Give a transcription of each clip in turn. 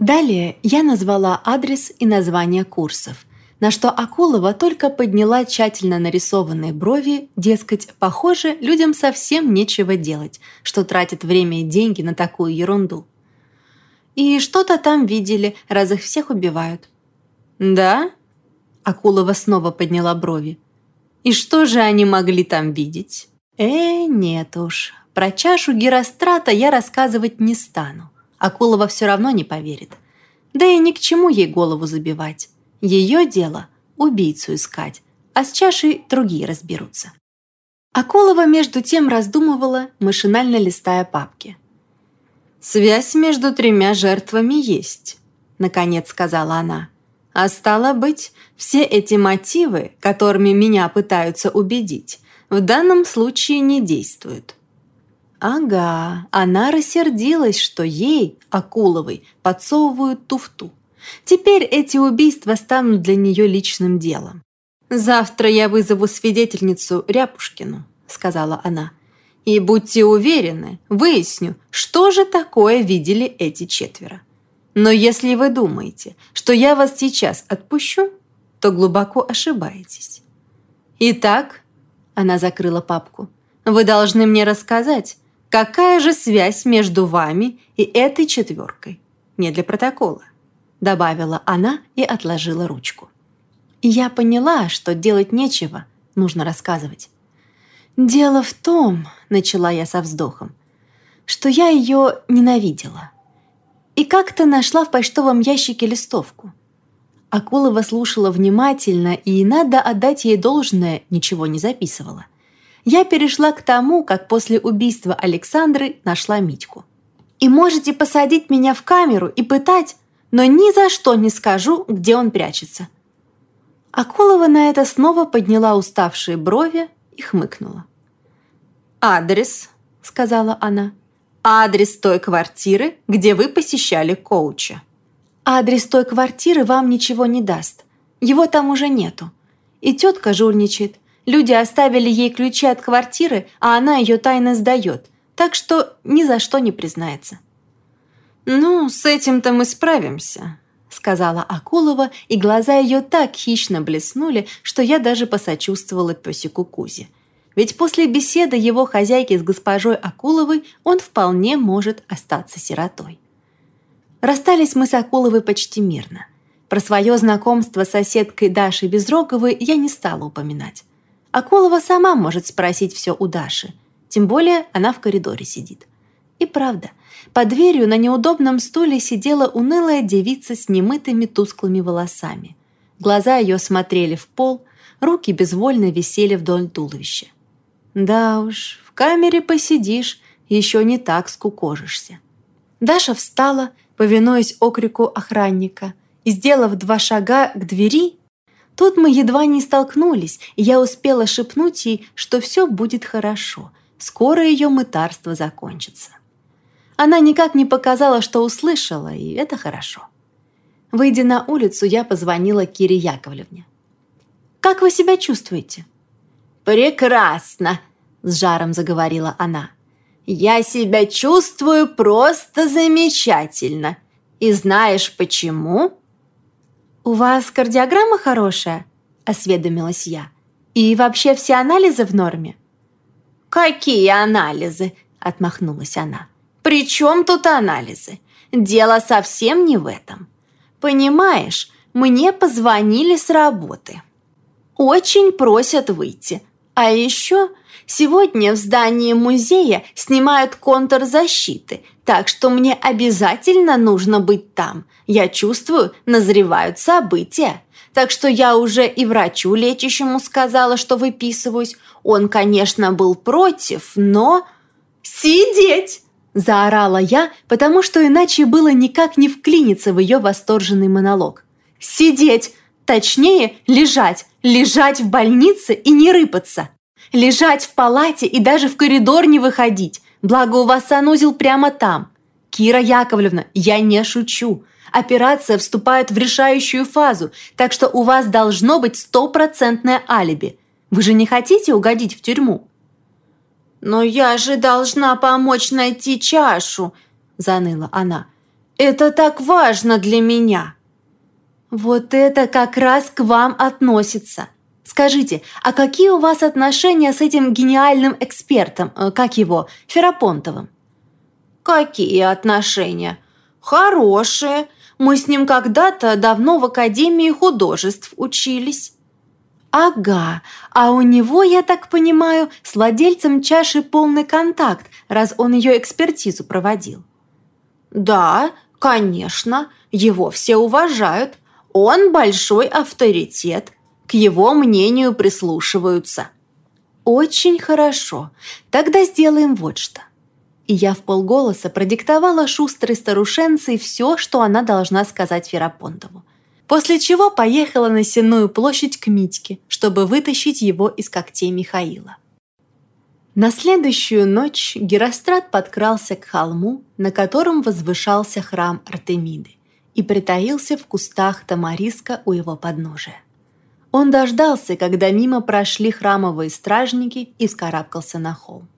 Далее я назвала адрес и название курсов, на что Акулова только подняла тщательно нарисованные брови, дескать, похоже, людям совсем нечего делать, что тратят время и деньги на такую ерунду. И что-то там видели, раз их всех убивают. «Да?» Акулова снова подняла брови. «И что же они могли там видеть?» «Э, нет уж, про чашу Герострата я рассказывать не стану. Акулова все равно не поверит. Да и ни к чему ей голову забивать. Ее дело – убийцу искать, а с чашей другие разберутся. Акулова между тем раздумывала, машинально листая папки. «Связь между тремя жертвами есть», – наконец сказала она. «А стало быть, все эти мотивы, которыми меня пытаются убедить, в данном случае не действуют. Ага, она рассердилась, что ей, Акуловой, подсовывают туфту. Теперь эти убийства станут для нее личным делом. «Завтра я вызову свидетельницу Ряпушкину», — сказала она. «И будьте уверены, выясню, что же такое видели эти четверо. Но если вы думаете, что я вас сейчас отпущу, то глубоко ошибаетесь. Итак, она закрыла папку, вы должны мне рассказать, Какая же связь между вами и этой четверкой? Не для протокола», — добавила она и отложила ручку. Я поняла, что делать нечего, нужно рассказывать. «Дело в том», — начала я со вздохом, «что я ее ненавидела. И как-то нашла в почтовом ящике листовку. Акулова слушала внимательно, и, надо отдать ей должное, ничего не записывала я перешла к тому, как после убийства Александры нашла Митьку. И можете посадить меня в камеру и пытать, но ни за что не скажу, где он прячется». Акулова на это снова подняла уставшие брови и хмыкнула. «Адрес», — сказала она. «Адрес той квартиры, где вы посещали коуча». «Адрес той квартиры вам ничего не даст. Его там уже нету. И тетка журничает. Люди оставили ей ключи от квартиры, а она ее тайно сдает, так что ни за что не признается. «Ну, с этим-то мы справимся», — сказала Акулова, и глаза ее так хищно блеснули, что я даже посочувствовала песику Кузе. Ведь после беседы его хозяйки с госпожой Акуловой он вполне может остаться сиротой. Расстались мы с Акуловой почти мирно. Про свое знакомство с соседкой Дашей Безроговой я не стала упоминать. Акулова сама может спросить все у Даши. Тем более она в коридоре сидит. И правда, под дверью на неудобном стуле сидела унылая девица с немытыми тусклыми волосами. Глаза ее смотрели в пол, руки безвольно висели вдоль туловища. Да уж, в камере посидишь, еще не так скукожишься. Даша встала, повинуясь окрику охранника, и, сделав два шага к двери, Тут мы едва не столкнулись, и я успела шепнуть ей, что все будет хорошо. Скоро ее мытарство закончится. Она никак не показала, что услышала, и это хорошо. Выйдя на улицу, я позвонила Кире Яковлевне. «Как вы себя чувствуете?» «Прекрасно!» – с жаром заговорила она. «Я себя чувствую просто замечательно. И знаешь почему?» «У вас кардиограмма хорошая?» – осведомилась я. «И вообще все анализы в норме?» «Какие анализы?» – отмахнулась она. «При чем тут анализы? Дело совсем не в этом. Понимаешь, мне позвонили с работы. Очень просят выйти. А еще сегодня в здании музея снимают контур защиты, так что мне обязательно нужно быть там. Я чувствую, назревают события. Так что я уже и врачу лечащему сказала, что выписываюсь. Он, конечно, был против, но... «Сидеть!» – заорала я, потому что иначе было никак не вклиниться в ее восторженный монолог. «Сидеть! Точнее, лежать! Лежать в больнице и не рыпаться! Лежать в палате и даже в коридор не выходить! Благо у вас санузел прямо там! Кира Яковлевна, я не шучу! Операция вступает в решающую фазу, так что у вас должно быть стопроцентное алиби. Вы же не хотите угодить в тюрьму?» «Но я же должна помочь найти чашу», – заныла она. Это так важно для меня!» «Вот это как раз к вам относится!» Скажите, а какие у вас отношения с этим гениальным экспертом, э, как его, Ферапонтовым? Какие отношения? Хорошие. Мы с ним когда-то давно в Академии художеств учились. Ага, а у него, я так понимаю, с владельцем чаши полный контакт, раз он ее экспертизу проводил. Да, конечно, его все уважают. Он большой авторитет – к его мнению прислушиваются. Очень хорошо. Тогда сделаем вот что. И я в полголоса продиктовала шустрой старушенции все, что она должна сказать Ферапонтову. После чего поехала на Сенную площадь к Митьке, чтобы вытащить его из когтей Михаила. На следующую ночь Герострат подкрался к холму, на котором возвышался храм Артемиды, и притаился в кустах тамариска у его подножия. Он дождался, когда мимо прошли храмовые стражники и вскарабкался на холм.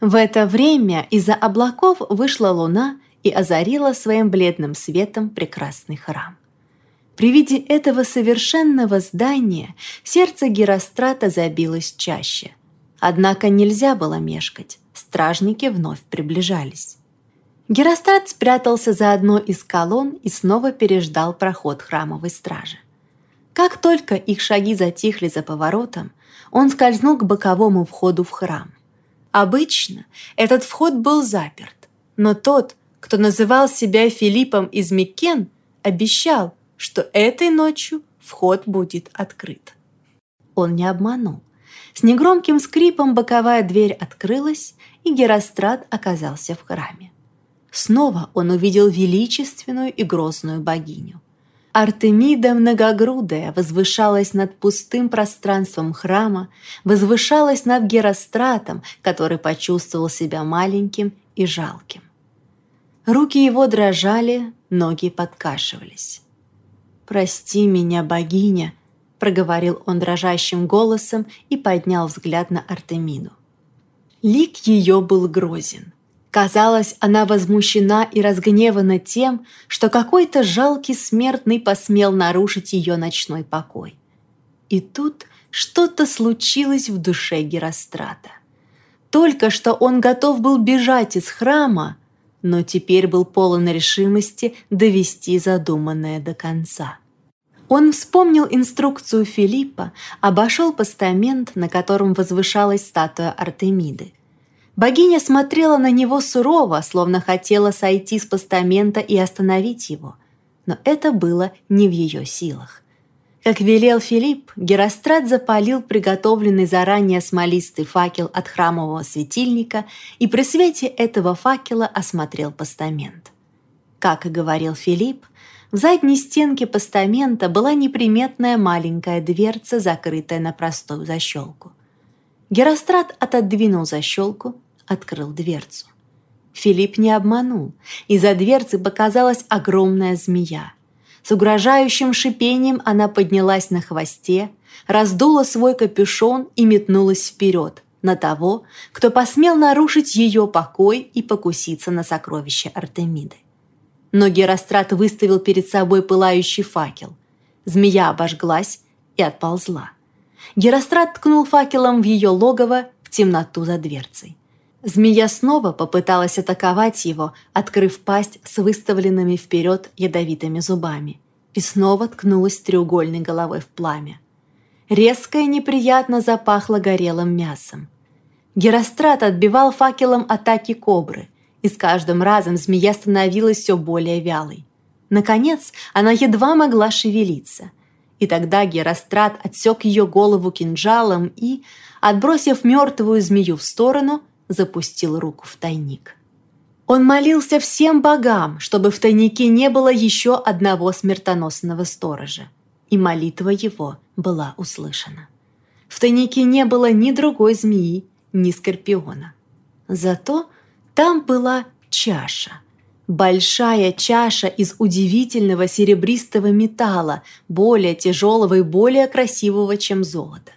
В это время из-за облаков вышла луна и озарила своим бледным светом прекрасный храм. При виде этого совершенного здания сердце Герострата забилось чаще. Однако нельзя было мешкать, стражники вновь приближались. Герострат спрятался за одной из колонн и снова переждал проход храмовой стражи. Как только их шаги затихли за поворотом, он скользнул к боковому входу в храм. Обычно этот вход был заперт, но тот, кто называл себя Филиппом из Миккен, обещал, что этой ночью вход будет открыт. Он не обманул. С негромким скрипом боковая дверь открылась, и Герострат оказался в храме. Снова он увидел величественную и грозную богиню – Артемида многогрудая возвышалась над пустым пространством храма, возвышалась над Геростратом, который почувствовал себя маленьким и жалким. Руки его дрожали, ноги подкашивались. «Прости меня, богиня», — проговорил он дрожащим голосом и поднял взгляд на Артемиду. Лик ее был грозен — Казалось, она возмущена и разгневана тем, что какой-то жалкий смертный посмел нарушить ее ночной покой. И тут что-то случилось в душе Герострата. Только что он готов был бежать из храма, но теперь был полон решимости довести задуманное до конца. Он вспомнил инструкцию Филиппа, обошел постамент, на котором возвышалась статуя Артемиды – Богиня смотрела на него сурово, словно хотела сойти с постамента и остановить его. Но это было не в ее силах. Как велел Филипп, Герострат запалил приготовленный заранее смолистый факел от храмового светильника и при свете этого факела осмотрел постамент. Как и говорил Филипп, в задней стенке постамента была неприметная маленькая дверца, закрытая на простую защелку. Герострат отодвинул защелку, открыл дверцу. Филипп не обманул. Из-за дверцы показалась огромная змея. С угрожающим шипением она поднялась на хвосте, раздула свой капюшон и метнулась вперед, на того, кто посмел нарушить ее покой и покуситься на сокровище Артемиды. Но Герострат выставил перед собой пылающий факел. Змея обожглась и отползла. Герострат ткнул факелом в ее логово в темноту за дверцей. Змея снова попыталась атаковать его, открыв пасть с выставленными вперед ядовитыми зубами, и снова ткнулась треугольной головой в пламя. Резко и неприятно запахло горелым мясом. Герострат отбивал факелом атаки кобры, и с каждым разом змея становилась все более вялой. Наконец, она едва могла шевелиться. И тогда Герострат отсек ее голову кинжалом и, отбросив мертвую змею в сторону, запустил руку в тайник. Он молился всем богам, чтобы в тайнике не было еще одного смертоносного сторожа. И молитва его была услышана. В тайнике не было ни другой змеи, ни скорпиона. Зато там была чаша. Большая чаша из удивительного серебристого металла, более тяжелого и более красивого, чем золото.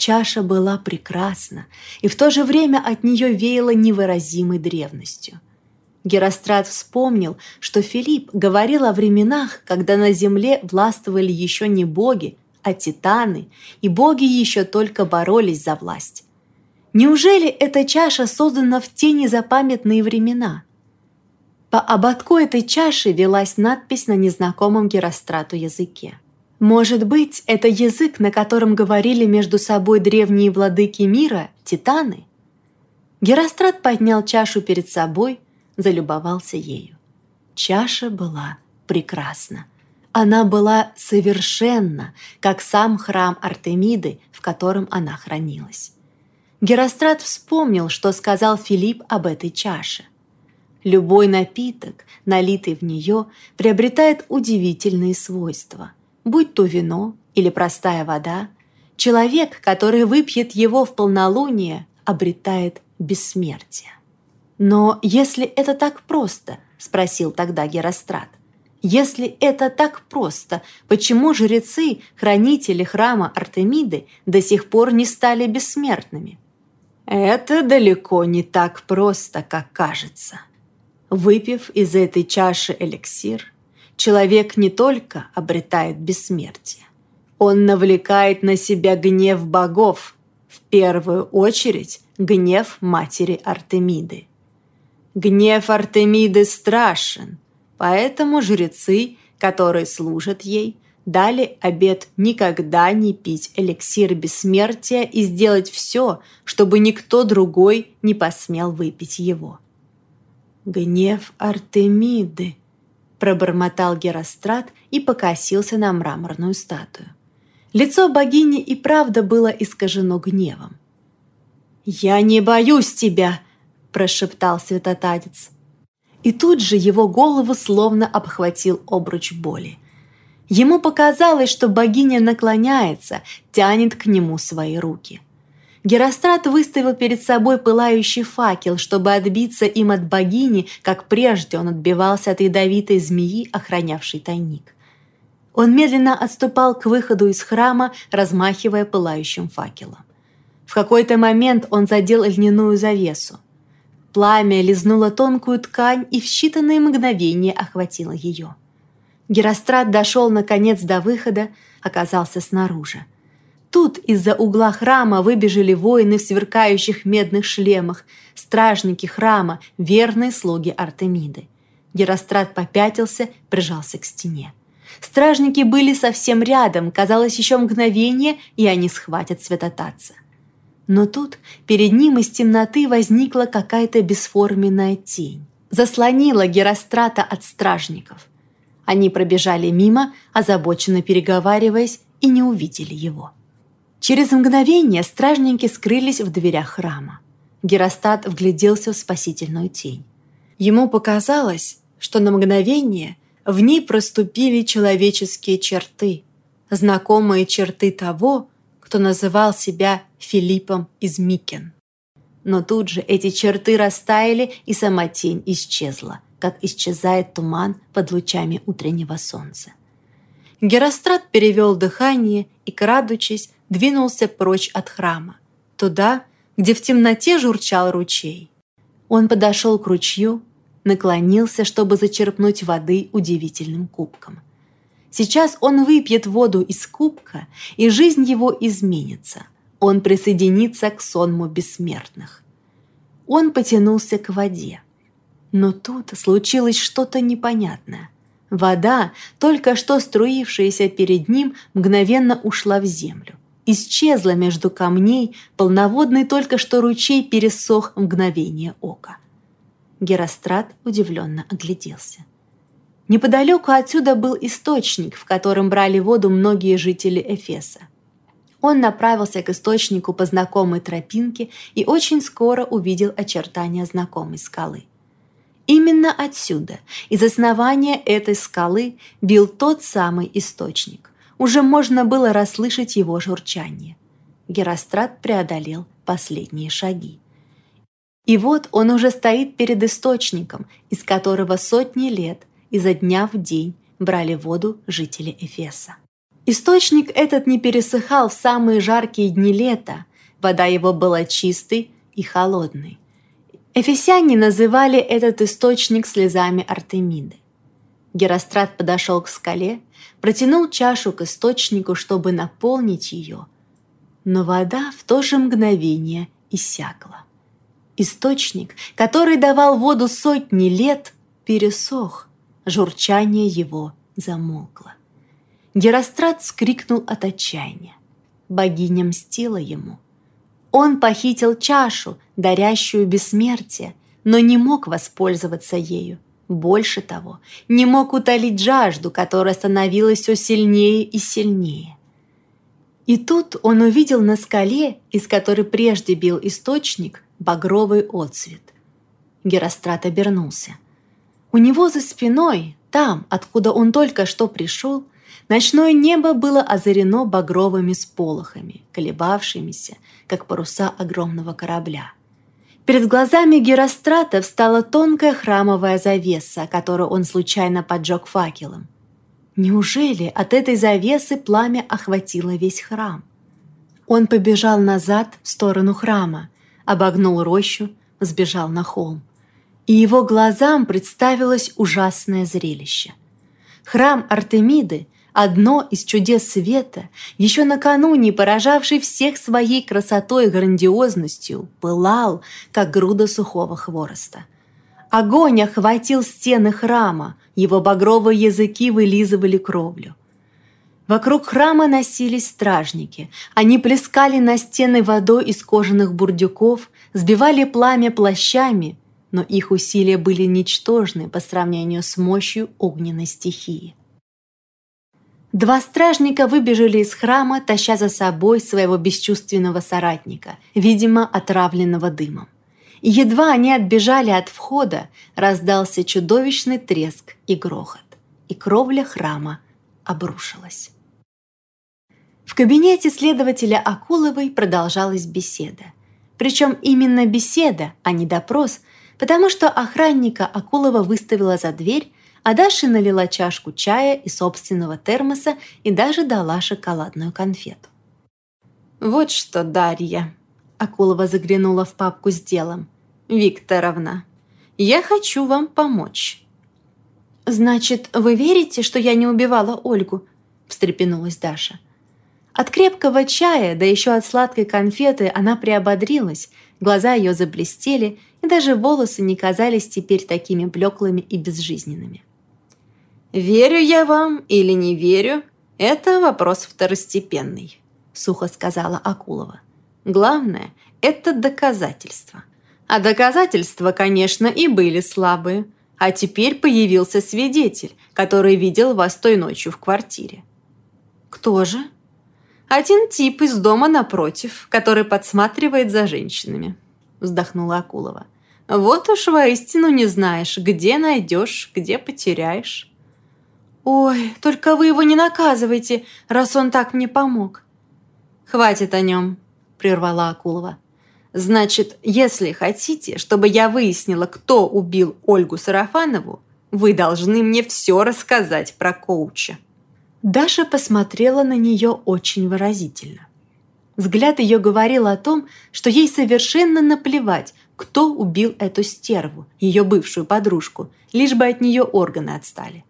Чаша была прекрасна, и в то же время от нее веяло невыразимой древностью. Герострат вспомнил, что Филипп говорил о временах, когда на земле властвовали еще не боги, а титаны, и боги еще только боролись за власть. Неужели эта чаша создана в те незапамятные времена? По ободку этой чаши велась надпись на незнакомом Герострату языке. Может быть, это язык, на котором говорили между собой древние владыки мира, титаны? Герострат поднял чашу перед собой, залюбовался ею. Чаша была прекрасна. Она была совершенна, как сам храм Артемиды, в котором она хранилась. Герострат вспомнил, что сказал Филипп об этой чаше. Любой напиток, налитый в нее, приобретает удивительные свойства. Будь то вино или простая вода, человек, который выпьет его в полнолуние, обретает бессмертие. «Но если это так просто?» – спросил тогда Герострат. Если это так просто, почему жрецы, хранители храма Артемиды, до сих пор не стали бессмертными? Это далеко не так просто, как кажется. Выпив из этой чаши эликсир, человек не только обретает бессмертие, он навлекает на себя гнев богов, в первую очередь гнев матери Артемиды. Гнев Артемиды страшен – Поэтому жрецы, которые служат ей, дали обет никогда не пить эликсир бессмертия и сделать все, чтобы никто другой не посмел выпить его. «Гнев Артемиды», – пробормотал Герострат и покосился на мраморную статую. Лицо богини и правда было искажено гневом. «Я не боюсь тебя!» – прошептал святотатец. И тут же его голову словно обхватил обруч боли. Ему показалось, что богиня наклоняется, тянет к нему свои руки. Герострат выставил перед собой пылающий факел, чтобы отбиться им от богини, как прежде он отбивался от ядовитой змеи, охранявшей тайник. Он медленно отступал к выходу из храма, размахивая пылающим факелом. В какой-то момент он задел льняную завесу – Пламя лизнуло тонкую ткань и в считанные мгновения охватило ее. Герострат дошел наконец до выхода, оказался снаружи. Тут из-за угла храма выбежали воины в сверкающих медных шлемах, стражники храма, верные слуги Артемиды. Герострат попятился, прижался к стене. Стражники были совсем рядом, казалось, еще мгновение, и они схватят святотатца. Но тут перед ним из темноты возникла какая-то бесформенная тень. Заслонила Герострата от стражников. Они пробежали мимо, озабоченно переговариваясь, и не увидели его. Через мгновение стражники скрылись в дверях храма. Геростат вгляделся в спасительную тень. Ему показалось, что на мгновение в ней проступили человеческие черты, знакомые черты того, кто называл себя Филиппом из Микен. Но тут же эти черты растаяли, и сама тень исчезла, как исчезает туман под лучами утреннего солнца. Герострат перевел дыхание и, крадучись, двинулся прочь от храма, туда, где в темноте журчал ручей. Он подошел к ручью, наклонился, чтобы зачерпнуть воды удивительным кубком – Сейчас он выпьет воду из кубка, и жизнь его изменится. Он присоединится к сонму бессмертных. Он потянулся к воде. Но тут случилось что-то непонятное. Вода, только что струившаяся перед ним, мгновенно ушла в землю. Исчезла между камней, полноводный только что ручей пересох в мгновение ока. Герострат удивленно огляделся. Неподалеку отсюда был источник, в котором брали воду многие жители Эфеса. Он направился к источнику по знакомой тропинке и очень скоро увидел очертания знакомой скалы. Именно отсюда, из основания этой скалы, бил тот самый источник. Уже можно было расслышать его журчание. Герострат преодолел последние шаги. И вот он уже стоит перед источником, из которого сотни лет изо дня в день брали воду жители Эфеса. Источник этот не пересыхал в самые жаркие дни лета, вода его была чистой и холодной. Эфесяне называли этот источник слезами Артемиды. Герострат подошел к скале, протянул чашу к источнику, чтобы наполнить ее, но вода в то же мгновение иссякла. Источник, который давал воду сотни лет, пересох, журчание его замолкло. Герострат скрикнул от отчаяния. Богиня мстила ему. Он похитил чашу, дарящую бессмертие, но не мог воспользоваться ею. Больше того, не мог утолить жажду, которая становилась все сильнее и сильнее. И тут он увидел на скале, из которой прежде бил источник, багровый отцвет. Герострат обернулся. У него за спиной, там, откуда он только что пришел, ночное небо было озарено багровыми сполохами, колебавшимися, как паруса огромного корабля. Перед глазами Герострата встала тонкая храмовая завеса, которую он случайно поджег факелом. Неужели от этой завесы пламя охватило весь храм? Он побежал назад в сторону храма, обогнул рощу, сбежал на холм. И его глазам представилось ужасное зрелище. Храм Артемиды одно из чудес света, еще накануне поражавший всех своей красотой и грандиозностью, пылал, как груда сухого хвороста. Огонь охватил стены храма, его багровые языки вылизывали кровлю. Вокруг храма носились стражники. Они плескали на стены водой из кожаных бурдюков, сбивали пламя плащами, но их усилия были ничтожны по сравнению с мощью огненной стихии. Два стражника выбежали из храма, таща за собой своего бесчувственного соратника, видимо, отравленного дымом. Едва они отбежали от входа, раздался чудовищный треск и грохот, и кровля храма обрушилась. В кабинете следователя Акуловой продолжалась беседа. Причем именно беседа, а не допрос, потому что охранника Акулова выставила за дверь, а Даша налила чашку чая из собственного термоса и даже дала шоколадную конфету. «Вот что, Дарья!» Акулова заглянула в папку с делом. «Викторовна, я хочу вам помочь». «Значит, вы верите, что я не убивала Ольгу?» – встрепенулась Даша. От крепкого чая, да еще от сладкой конфеты она приободрилась, глаза ее заблестели, и даже волосы не казались теперь такими блеклыми и безжизненными. «Верю я вам или не верю, это вопрос второстепенный», – сухо сказала Акулова. «Главное – это доказательства. А доказательства, конечно, и были слабые. А теперь появился свидетель, который видел вас той ночью в квартире». «Кто же?» «Один тип из дома напротив, который подсматривает за женщинами», – вздохнула Акулова. «Вот уж воистину не знаешь, где найдешь, где потеряешь». «Ой, только вы его не наказывайте, раз он так мне помог». «Хватит о нем», – прервала Акулова. «Значит, если хотите, чтобы я выяснила, кто убил Ольгу Сарафанову, вы должны мне все рассказать про коуча». Даша посмотрела на нее очень выразительно. Взгляд ее говорил о том, что ей совершенно наплевать, кто убил эту стерву, ее бывшую подружку, лишь бы от нее органы отстали.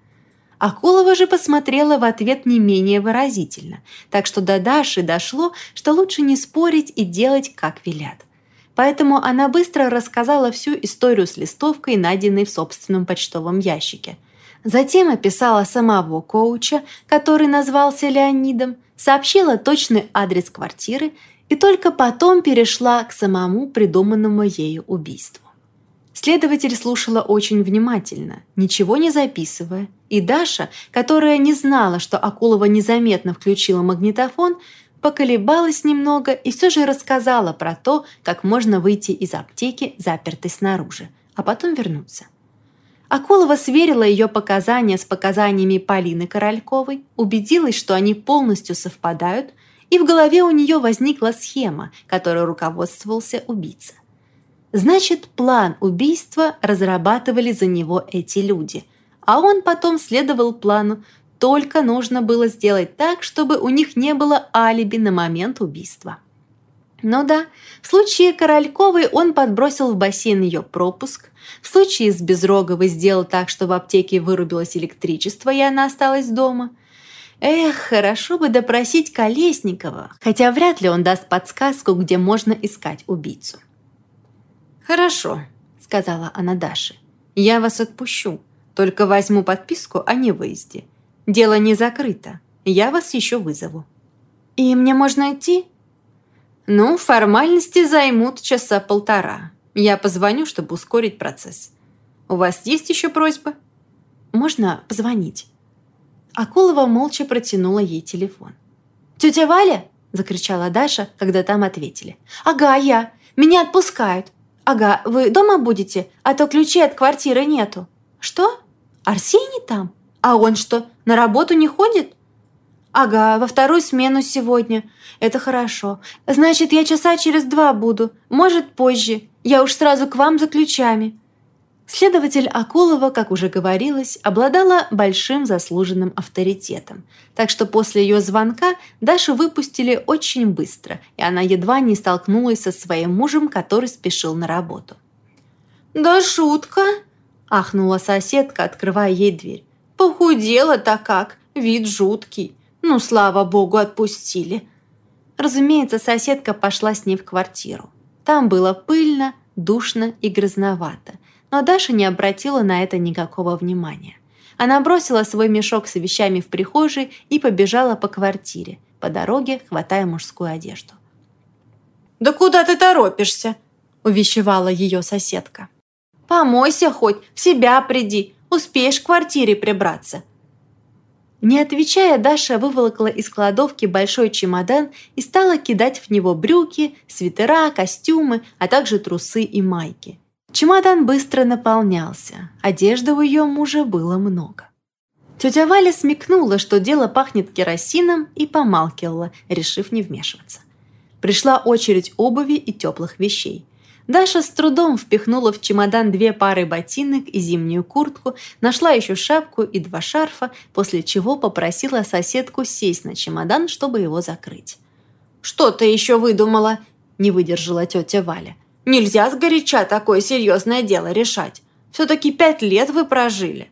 Акулова же посмотрела в ответ не менее выразительно, так что до Даши дошло, что лучше не спорить и делать, как велят. Поэтому она быстро рассказала всю историю с листовкой, найденной в собственном почтовом ящике. Затем описала самого коуча, который назвался Леонидом, сообщила точный адрес квартиры и только потом перешла к самому придуманному ею убийству. Следователь слушала очень внимательно, ничего не записывая, и Даша, которая не знала, что Акулова незаметно включила магнитофон, поколебалась немного и все же рассказала про то, как можно выйти из аптеки, запертой снаружи, а потом вернуться. Акулова сверила ее показания с показаниями Полины Корольковой, убедилась, что они полностью совпадают, и в голове у нее возникла схема, которой руководствовался убийца. Значит, план убийства разрабатывали за него эти люди, а он потом следовал плану, только нужно было сделать так, чтобы у них не было алиби на момент убийства. Ну да, в случае Корольковой он подбросил в бассейн ее пропуск, в случае с Безроговой сделал так, что в аптеке вырубилось электричество, и она осталась дома. Эх, хорошо бы допросить Колесникова, хотя вряд ли он даст подсказку, где можно искать убийцу. «Хорошо», — сказала она Даше. «Я вас отпущу, только возьму подписку о невыезде. Дело не закрыто, я вас еще вызову». «И мне можно идти?» «Ну, формальности займут часа полтора. Я позвоню, чтобы ускорить процесс. У вас есть еще просьба?» «Можно позвонить?» Акулова молча протянула ей телефон. «Тетя Валя?» – закричала Даша, когда там ответили. «Ага, я. Меня отпускают. Ага, вы дома будете? А то ключей от квартиры нету». «Что? Арсений там? А он что, на работу не ходит?» «Ага, во вторую смену сегодня. Это хорошо. Значит, я часа через два буду. Может, позже. Я уж сразу к вам за ключами». Следователь Акулова, как уже говорилось, обладала большим заслуженным авторитетом, так что после ее звонка Дашу выпустили очень быстро, и она едва не столкнулась со своим мужем, который спешил на работу. «Да шутка!» – ахнула соседка, открывая ей дверь. «Похудела-то как, вид жуткий. Ну, слава богу, отпустили». Разумеется, соседка пошла с ней в квартиру. Там было пыльно, душно и грязновато – но Даша не обратила на это никакого внимания. Она бросила свой мешок с вещами в прихожей и побежала по квартире, по дороге хватая мужскую одежду. «Да куда ты торопишься?» – увещевала ее соседка. «Помойся хоть, в себя приди, успеешь к квартире прибраться». Не отвечая, Даша выволокла из кладовки большой чемодан и стала кидать в него брюки, свитера, костюмы, а также трусы и майки. Чемодан быстро наполнялся, одежды у ее мужа было много. Тетя Валя смекнула, что дело пахнет керосином и помалкивала, решив не вмешиваться. Пришла очередь обуви и теплых вещей. Даша с трудом впихнула в чемодан две пары ботинок и зимнюю куртку, нашла еще шапку и два шарфа, после чего попросила соседку сесть на чемодан, чтобы его закрыть. «Что ты еще выдумала?» – не выдержала тетя Валя. Нельзя сгоряча такое серьезное дело решать. Все-таки пять лет вы прожили».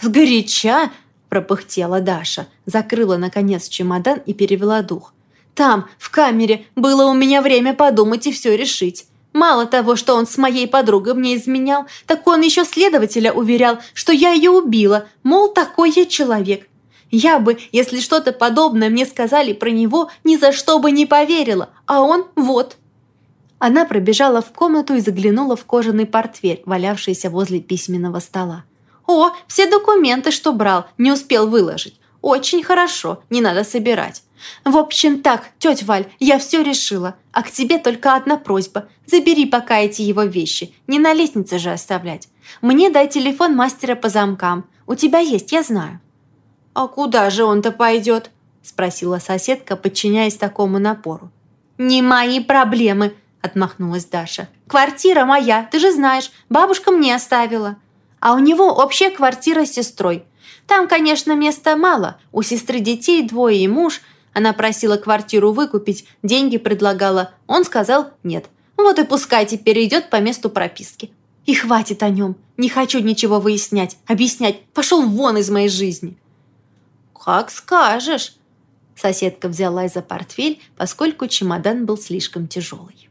«Сгоряча?» – пропыхтела Даша, закрыла, наконец, чемодан и перевела дух. «Там, в камере, было у меня время подумать и все решить. Мало того, что он с моей подругой мне изменял, так он еще следователя уверял, что я ее убила, мол, такой я человек. Я бы, если что-то подобное мне сказали про него, ни за что бы не поверила, а он вот». Она пробежала в комнату и заглянула в кожаный портфель, валявшийся возле письменного стола. «О, все документы, что брал, не успел выложить. Очень хорошо, не надо собирать. В общем так, тетя Валь, я все решила. А к тебе только одна просьба. Забери пока эти его вещи, не на лестнице же оставлять. Мне дай телефон мастера по замкам. У тебя есть, я знаю». «А куда же он-то пойдет?» – спросила соседка, подчиняясь такому напору. «Не мои проблемы», отмахнулась Даша. «Квартира моя, ты же знаешь, бабушка мне оставила. А у него общая квартира с сестрой. Там, конечно, места мало, у сестры детей двое и муж. Она просила квартиру выкупить, деньги предлагала. Он сказал нет. Вот и пускай теперь идет по месту прописки. И хватит о нем. Не хочу ничего выяснять, объяснять. Пошел вон из моей жизни». «Как скажешь». Соседка взялась за портфель, поскольку чемодан был слишком тяжелый.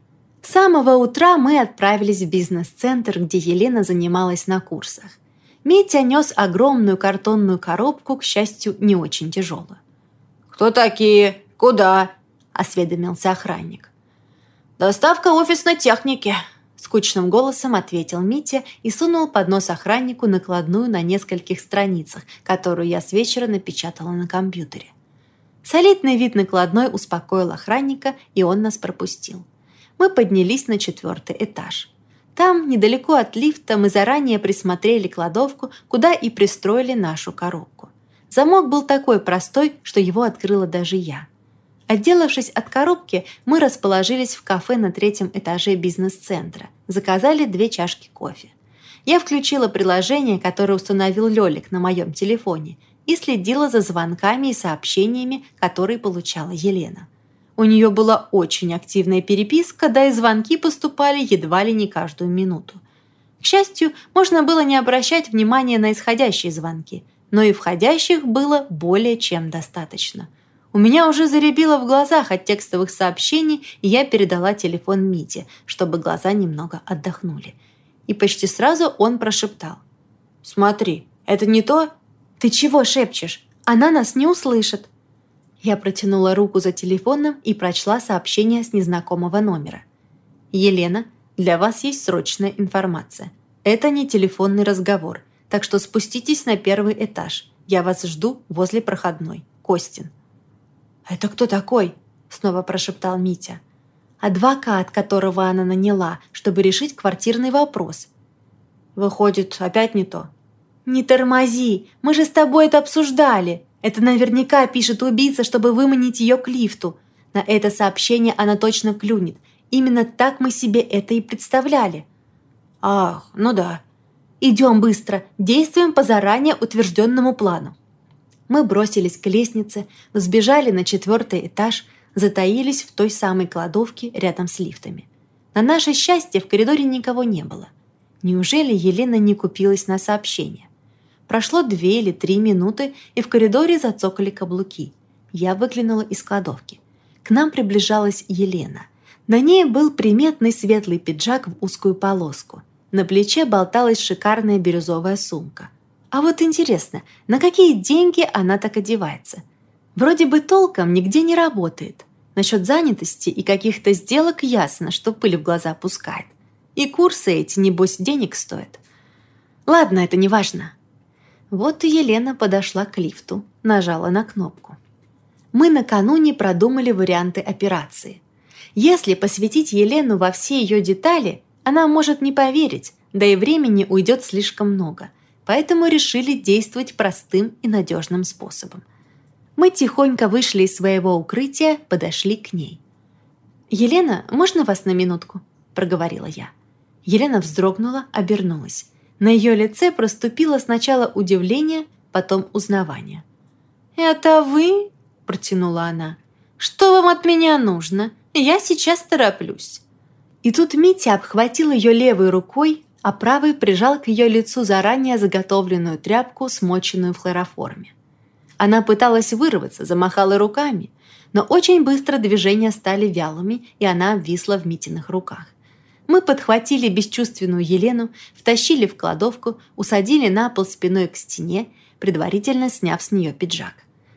С самого утра мы отправились в бизнес-центр, где Елена занималась на курсах. Митя нес огромную картонную коробку, к счастью, не очень тяжелую. «Кто такие? Куда?» – осведомился охранник. «Доставка офисной техники», – скучным голосом ответил Митя и сунул под нос охраннику накладную на нескольких страницах, которую я с вечера напечатала на компьютере. Солидный вид накладной успокоил охранника, и он нас пропустил мы поднялись на четвертый этаж. Там, недалеко от лифта, мы заранее присмотрели кладовку, куда и пристроили нашу коробку. Замок был такой простой, что его открыла даже я. Отделавшись от коробки, мы расположились в кафе на третьем этаже бизнес-центра. Заказали две чашки кофе. Я включила приложение, которое установил Лёлик на моем телефоне, и следила за звонками и сообщениями, которые получала Елена. У нее была очень активная переписка, да и звонки поступали едва ли не каждую минуту. К счастью, можно было не обращать внимания на исходящие звонки, но и входящих было более чем достаточно. У меня уже заребило в глазах от текстовых сообщений, и я передала телефон Мите, чтобы глаза немного отдохнули. И почти сразу он прошептал. «Смотри, это не то?» «Ты чего шепчешь? Она нас не услышит». Я протянула руку за телефоном и прочла сообщение с незнакомого номера. «Елена, для вас есть срочная информация. Это не телефонный разговор, так что спуститесь на первый этаж. Я вас жду возле проходной. Костин». «Это кто такой?» – снова прошептал Митя. «Адвокат, которого она наняла, чтобы решить квартирный вопрос». «Выходит, опять не то?» «Не тормози! Мы же с тобой это обсуждали! Это наверняка пишет убийца, чтобы выманить ее к лифту. На это сообщение она точно клюнет. Именно так мы себе это и представляли». «Ах, ну да». «Идем быстро, действуем по заранее утвержденному плану». Мы бросились к лестнице, взбежали на четвертый этаж, затаились в той самой кладовке рядом с лифтами. На наше счастье в коридоре никого не было. Неужели Елена не купилась на сообщение? Прошло две или три минуты, и в коридоре зацокали каблуки. Я выглянула из кладовки. К нам приближалась Елена. На ней был приметный светлый пиджак в узкую полоску. На плече болталась шикарная бирюзовая сумка. А вот интересно, на какие деньги она так одевается? Вроде бы толком нигде не работает. Насчет занятости и каких-то сделок ясно, что пыль в глаза пускает. И курсы эти, небось, денег стоят. Ладно, это не важно. Вот и Елена подошла к лифту, нажала на кнопку. Мы накануне продумали варианты операции. Если посвятить Елену во все ее детали, она может не поверить, да и времени уйдет слишком много поэтому решили действовать простым и надежным способом. Мы тихонько вышли из своего укрытия, подошли к ней. «Елена, можно вас на минутку?» – проговорила я. Елена вздрогнула, обернулась. На ее лице проступило сначала удивление, потом узнавание. «Это вы?» – протянула она. «Что вам от меня нужно? Я сейчас тороплюсь». И тут Митя обхватил ее левой рукой, а правый прижал к ее лицу заранее заготовленную тряпку, смоченную в хлороформе. Она пыталась вырваться, замахала руками, но очень быстро движения стали вялыми, и она обвисла в Митиных руках. Мы подхватили бесчувственную Елену, втащили в кладовку, усадили на пол спиной к стене, предварительно сняв с нее пиджак.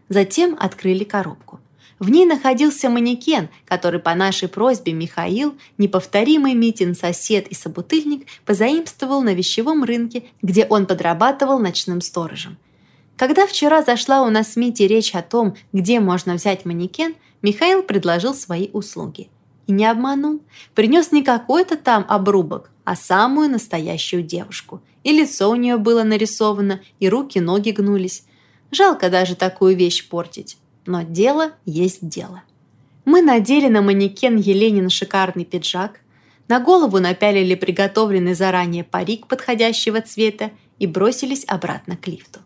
Затем открыли коробку. В ней находился манекен, который по нашей просьбе Михаил, неповторимый Митин сосед и собутыльник, позаимствовал на вещевом рынке, где он подрабатывал ночным сторожем. Когда вчера зашла у нас с Мити речь о том, где можно взять манекен, Михаил предложил свои услуги. И не обманул. Принес не какой-то там обрубок, а самую настоящую девушку. И лицо у нее было нарисовано, и руки-ноги гнулись. Жалко даже такую вещь портить но дело есть дело. Мы надели на манекен Еленин шикарный пиджак, на голову напялили приготовленный заранее парик подходящего цвета и бросились обратно к лифту.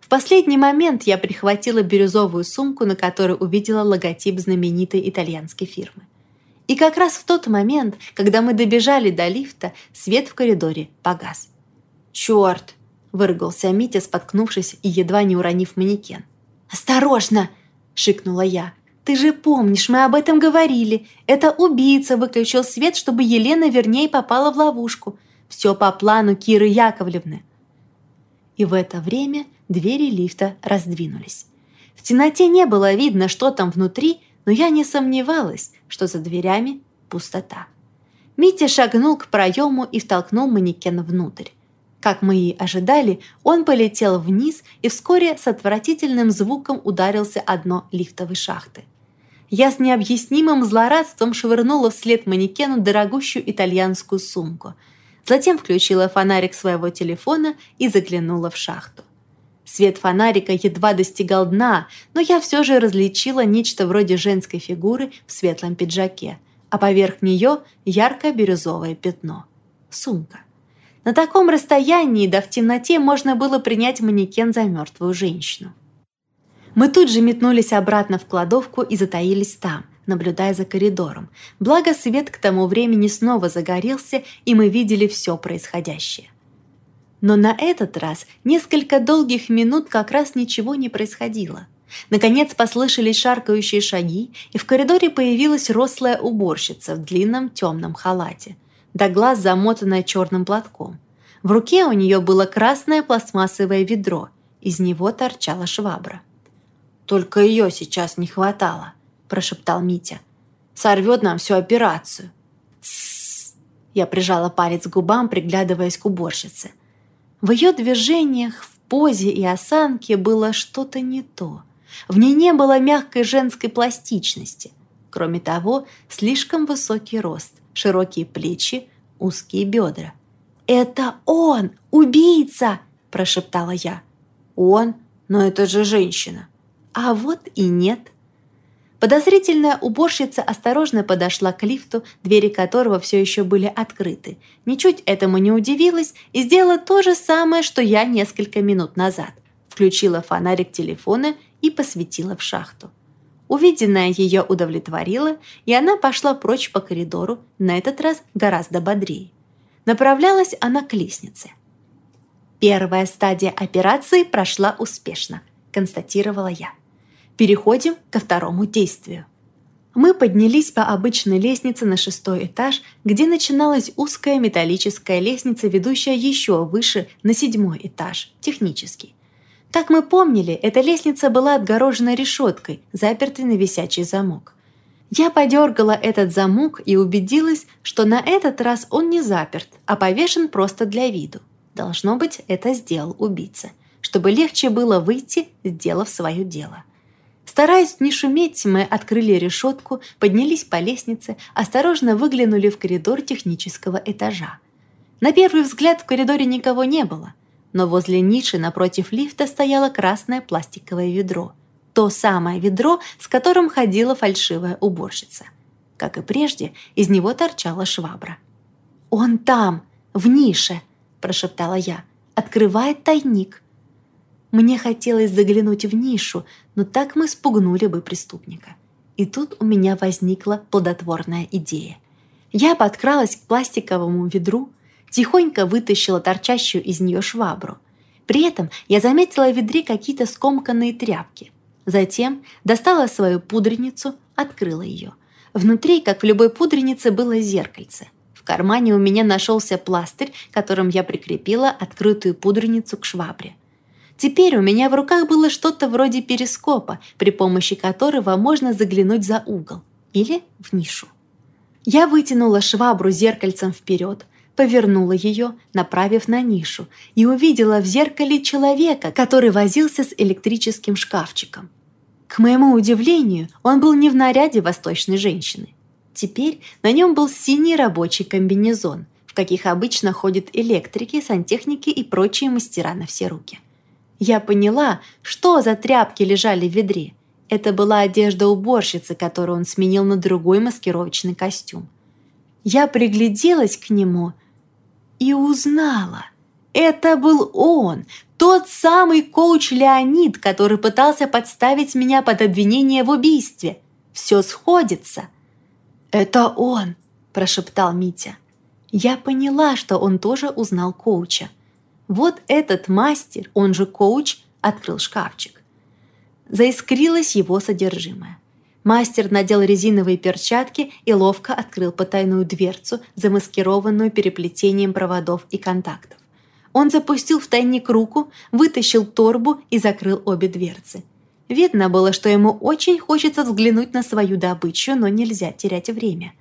В последний момент я прихватила бирюзовую сумку, на которой увидела логотип знаменитой итальянской фирмы. И как раз в тот момент, когда мы добежали до лифта, свет в коридоре погас. «Черт!» – выругался Митя, споткнувшись и едва не уронив манекен. «Осторожно!» шикнула я. «Ты же помнишь, мы об этом говорили. Это убийца выключил свет, чтобы Елена вернее попала в ловушку. Все по плану Киры Яковлевны». И в это время двери лифта раздвинулись. В темноте не было видно, что там внутри, но я не сомневалась, что за дверями пустота. Митя шагнул к проему и втолкнул манекен внутрь. Как мы и ожидали, он полетел вниз и вскоре с отвратительным звуком ударился о дно лифтовой шахты. Я с необъяснимым злорадством швырнула вслед манекену дорогущую итальянскую сумку. Затем включила фонарик своего телефона и заглянула в шахту. Свет фонарика едва достигал дна, но я все же различила нечто вроде женской фигуры в светлом пиджаке, а поверх нее яркое бирюзовое пятно. Сумка. На таком расстоянии, да в темноте, можно было принять манекен за мертвую женщину. Мы тут же метнулись обратно в кладовку и затаились там, наблюдая за коридором. Благо свет к тому времени снова загорелся, и мы видели все происходящее. Но на этот раз несколько долгих минут как раз ничего не происходило. Наконец послышались шаркающие шаги, и в коридоре появилась рослая уборщица в длинном темном халате, до глаз замотанная черным платком. В руке у нее было красное пластмассовое ведро, из него торчала швабра. «Только ее сейчас не хватало», – прошептал Митя. «Сорвет нам всю операцию». «Тссс!» – я прижала палец к губам, приглядываясь к уборщице. В ее движениях, в позе и осанке было что-то не то. В ней не было мягкой женской пластичности. Кроме того, слишком высокий рост, широкие плечи, узкие бедра. «Это он! Убийца!» – прошептала я. «Он? Но это же женщина!» А вот и нет – Подозрительная уборщица осторожно подошла к лифту, двери которого все еще были открыты. Ничуть этому не удивилась и сделала то же самое, что я несколько минут назад. Включила фонарик телефона и посветила в шахту. Увиденное ее удовлетворило, и она пошла прочь по коридору, на этот раз гораздо бодрее. Направлялась она к лестнице. «Первая стадия операции прошла успешно», – констатировала я. Переходим ко второму действию. Мы поднялись по обычной лестнице на шестой этаж, где начиналась узкая металлическая лестница, ведущая еще выше на седьмой этаж, технический. Как мы помнили, эта лестница была отгорожена решеткой, запертой на висячий замок. Я подергала этот замок и убедилась, что на этот раз он не заперт, а повешен просто для виду. Должно быть, это сделал убийца, чтобы легче было выйти, сделав свое дело. Стараясь не шуметь, мы открыли решетку, поднялись по лестнице, осторожно выглянули в коридор технического этажа. На первый взгляд в коридоре никого не было, но возле ниши напротив лифта стояло красное пластиковое ведро. То самое ведро, с которым ходила фальшивая уборщица. Как и прежде, из него торчала швабра. «Он там, в нише!» – прошептала я. «Открывает тайник!» Мне хотелось заглянуть в нишу, но так мы спугнули бы преступника. И тут у меня возникла плодотворная идея. Я подкралась к пластиковому ведру, тихонько вытащила торчащую из нее швабру. При этом я заметила в ведре какие-то скомканные тряпки. Затем достала свою пудреницу, открыла ее. Внутри, как в любой пудренице, было зеркальце. В кармане у меня нашелся пластырь, которым я прикрепила открытую пудреницу к швабре. Теперь у меня в руках было что-то вроде перископа, при помощи которого можно заглянуть за угол или в нишу. Я вытянула швабру зеркальцем вперед, повернула ее, направив на нишу, и увидела в зеркале человека, который возился с электрическим шкафчиком. К моему удивлению, он был не в наряде восточной женщины. Теперь на нем был синий рабочий комбинезон, в каких обычно ходят электрики, сантехники и прочие мастера на все руки. Я поняла, что за тряпки лежали в ведре. Это была одежда уборщицы, которую он сменил на другой маскировочный костюм. Я пригляделась к нему и узнала. Это был он, тот самый коуч Леонид, который пытался подставить меня под обвинение в убийстве. Все сходится. «Это он», – прошептал Митя. Я поняла, что он тоже узнал коуча. Вот этот мастер, он же коуч, открыл шкафчик. Заискрилось его содержимое. Мастер надел резиновые перчатки и ловко открыл потайную дверцу, замаскированную переплетением проводов и контактов. Он запустил в тайник руку, вытащил торбу и закрыл обе дверцы. Видно было, что ему очень хочется взглянуть на свою добычу, но нельзя терять время.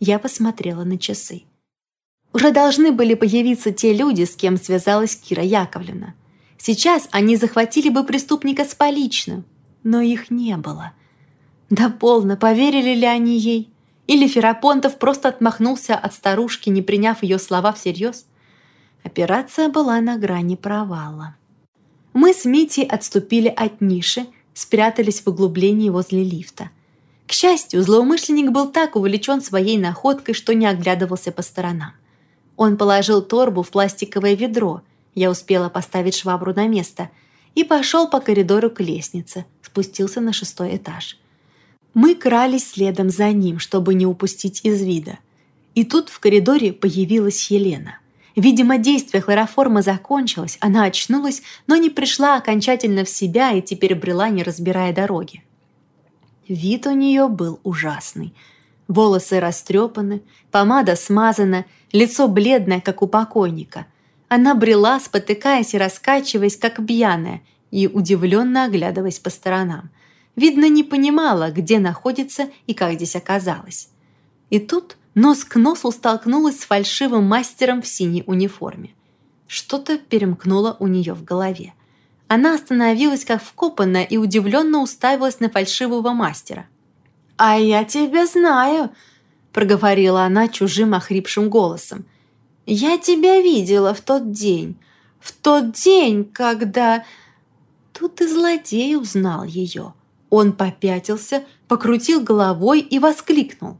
Я посмотрела на часы. Уже должны были появиться те люди, с кем связалась Кира Яковлевна. Сейчас они захватили бы преступника с поличным, но их не было. Да полно, поверили ли они ей? Или Ферапонтов просто отмахнулся от старушки, не приняв ее слова всерьез? Операция была на грани провала. Мы с Митей отступили от ниши, спрятались в углублении возле лифта. К счастью, злоумышленник был так увлечен своей находкой, что не оглядывался по сторонам. Он положил торбу в пластиковое ведро, я успела поставить швабру на место, и пошел по коридору к лестнице, спустился на шестой этаж. Мы крались следом за ним, чтобы не упустить из вида. И тут в коридоре появилась Елена. Видимо, действие хлороформа закончилось, она очнулась, но не пришла окончательно в себя и теперь брела, не разбирая дороги. Вид у нее был ужасный. Волосы растрепаны, помада смазана, лицо бледное, как у покойника. Она брела, спотыкаясь и раскачиваясь, как пьяная, и удивленно оглядываясь по сторонам. Видно, не понимала, где находится и как здесь оказалась. И тут нос к носу столкнулась с фальшивым мастером в синей униформе. Что-то перемкнуло у нее в голове. Она остановилась как вкопанная и удивленно уставилась на фальшивого мастера. «А я тебя знаю», – проговорила она чужим охрипшим голосом. «Я тебя видела в тот день. В тот день, когда...» Тут и злодей узнал ее. Он попятился, покрутил головой и воскликнул.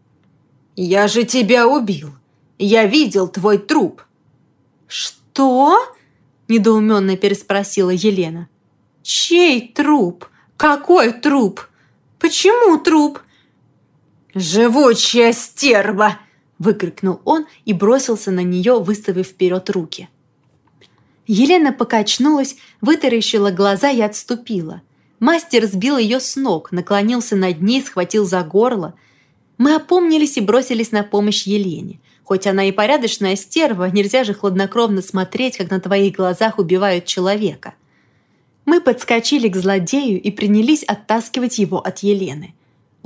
«Я же тебя убил! Я видел твой труп!» «Что?» – недоуменно переспросила Елена. «Чей труп? Какой труп? Почему труп?» «Живучая стерва!» – выкрикнул он и бросился на нее, выставив вперед руки. Елена покачнулась, вытаращила глаза и отступила. Мастер сбил ее с ног, наклонился над ней, схватил за горло. Мы опомнились и бросились на помощь Елене. Хоть она и порядочная стерва, нельзя же хладнокровно смотреть, как на твоих глазах убивают человека. Мы подскочили к злодею и принялись оттаскивать его от Елены.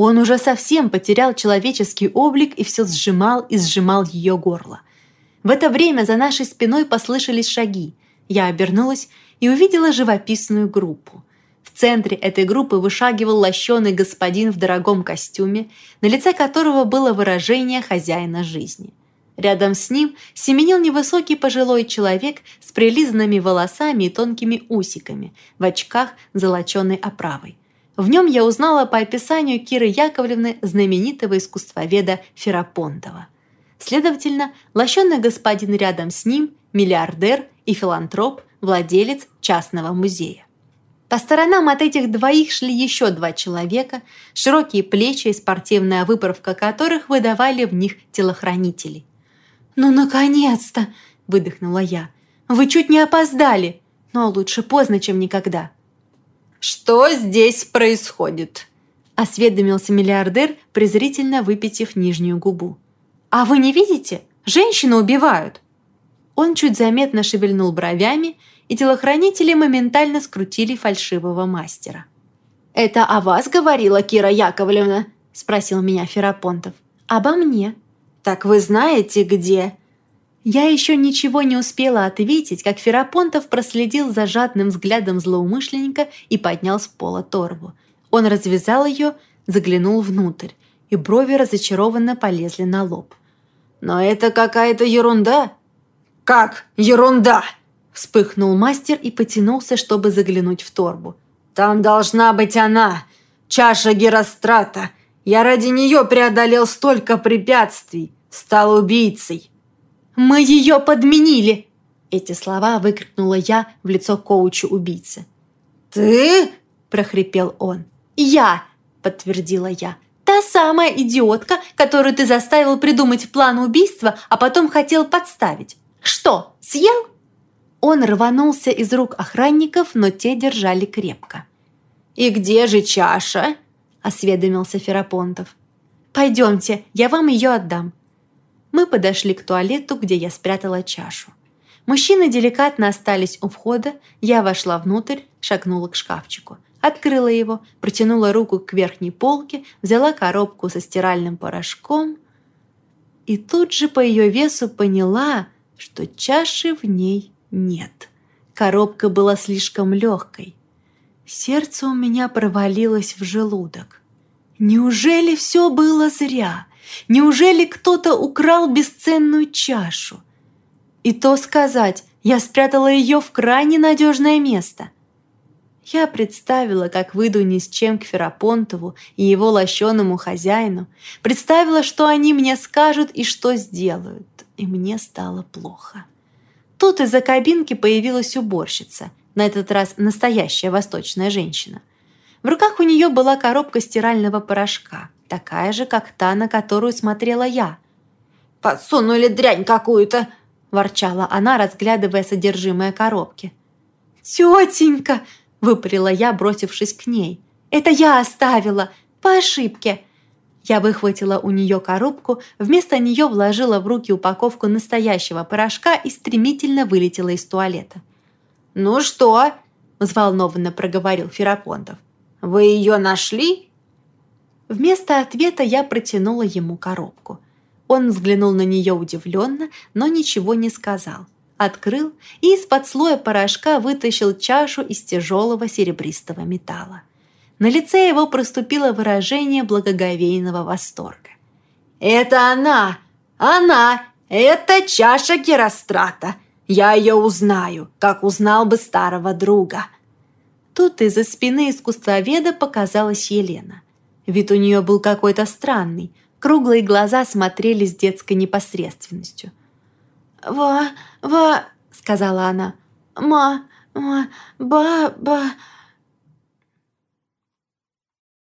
Он уже совсем потерял человеческий облик и все сжимал и сжимал ее горло. В это время за нашей спиной послышались шаги. Я обернулась и увидела живописную группу. В центре этой группы вышагивал лощеный господин в дорогом костюме, на лице которого было выражение хозяина жизни. Рядом с ним семенил невысокий пожилой человек с прилизанными волосами и тонкими усиками, в очках с золоченой оправой. В нем я узнала по описанию Киры Яковлевны знаменитого искусствоведа Ферапонтова. Следовательно, лощеный господин рядом с ним – миллиардер и филантроп, владелец частного музея. По сторонам от этих двоих шли еще два человека, широкие плечи и спортивная выправка которых выдавали в них телохранителей. «Ну, наконец-то!» – выдохнула я. «Вы чуть не опоздали, но лучше поздно, чем никогда». «Что здесь происходит?» – осведомился миллиардер, презрительно выпитив нижнюю губу. «А вы не видите? Женщину убивают!» Он чуть заметно шевельнул бровями, и телохранители моментально скрутили фальшивого мастера. «Это о вас говорила Кира Яковлевна?» – спросил меня Ферапонтов. «Обо мне», «Так вы знаете, где?» Я еще ничего не успела ответить, как Ферапонтов проследил за жадным взглядом злоумышленника и поднял с пола торбу. Он развязал ее, заглянул внутрь, и брови разочарованно полезли на лоб. «Но это какая-то ерунда!» «Как ерунда?» Вспыхнул мастер и потянулся, чтобы заглянуть в торбу. «Там должна быть она! Чаша Герострата! Я ради нее преодолел столько препятствий, стал убийцей. «Мы ее подменили!» Эти слова выкрикнула я в лицо коучу убийцы. «Ты?» – прохрипел он. «Я!» – подтвердила я. «Та самая идиотка, которую ты заставил придумать план убийства, а потом хотел подставить. Что, съел?» Он рванулся из рук охранников, но те держали крепко. «И где же чаша?» – осведомился Ферапонтов. «Пойдемте, я вам ее отдам». Мы подошли к туалету, где я спрятала чашу. Мужчины деликатно остались у входа, я вошла внутрь, шагнула к шкафчику. Открыла его, протянула руку к верхней полке, взяла коробку со стиральным порошком и тут же по ее весу поняла, что чаши в ней нет. Коробка была слишком легкой. Сердце у меня провалилось в желудок. Неужели все было зря? Неужели кто-то украл бесценную чашу? И то сказать, я спрятала ее в крайне надежное место. Я представила, как выйду ни с чем к Ферапонтову и его лощеному хозяину, представила, что они мне скажут и что сделают, и мне стало плохо. Тут из-за кабинки появилась уборщица – на этот раз настоящая восточная женщина. В руках у нее была коробка стирального порошка, такая же, как та, на которую смотрела я. «Подсунули дрянь какую-то!» – ворчала она, разглядывая содержимое коробки. «Тетенька!» – выпалила я, бросившись к ней. «Это я оставила! По ошибке!» Я выхватила у нее коробку, вместо нее вложила в руки упаковку настоящего порошка и стремительно вылетела из туалета. «Ну что?» – взволнованно проговорил Ферапонтов. «Вы ее нашли?» Вместо ответа я протянула ему коробку. Он взглянул на нее удивленно, но ничего не сказал. Открыл и из-под слоя порошка вытащил чашу из тяжелого серебристого металла. На лице его проступило выражение благоговейного восторга. «Это она! Она! Это чаша Герострата! Я ее узнаю, как узнал бы старого друга!» Тут из-за спины искусствоведа показалась Елена. Вид у нее был какой-то странный, круглые глаза смотрели с детской непосредственностью. «Ва, ва», — сказала она, «ма, ма, ба, ба,